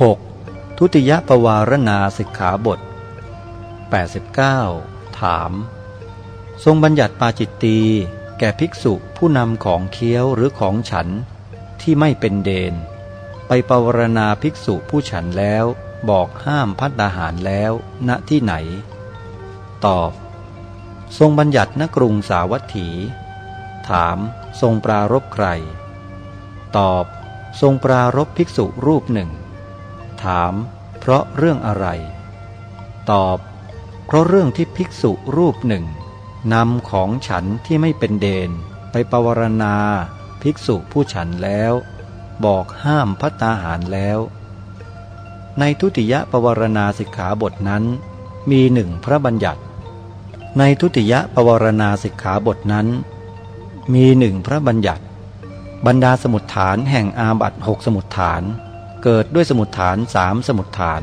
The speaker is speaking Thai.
6. ทุติยปวารณาสิกขาบท 89 ถาม ทรงบัญญัติปาจิตตีแก่ภิกษุผู้นำของเคี้ยวหรือของฉันที่ไม่เป็นเดน ไปปวารณาภิกษุผู้ฉันแล้วบอกห้ามพัตตาหารแล้วณที่ไหน ตอบ ทรงบัญญัติณกรุงสาวัตถี ถามทรงปรารบใคร ตอบ ทรงปรารบภิกษุรูปหนึ่ง ถาม เพราะเรื่องอะไร ตอบ เพราะเรื่องที่ภิกษุรูปหนึ่งนำของฉันที่ไม่เป็นเดน ไปปวารณา ภิกษุผู้ฉันแล้ว บอกห้ามพัตตาหารแล้ว ในทุติยปวารณาสิกขาบทนั้น มีหนึ่งพระบัญญัติ ในทุติยปวารณาสิกขาบทนั้น มีหนึ่งพระบัญญัติ บรรดาสมุดฐานแห่งอาบัตหกสมุดฐาน เกิดด้วยสมุดฐานสามสมุดฐาน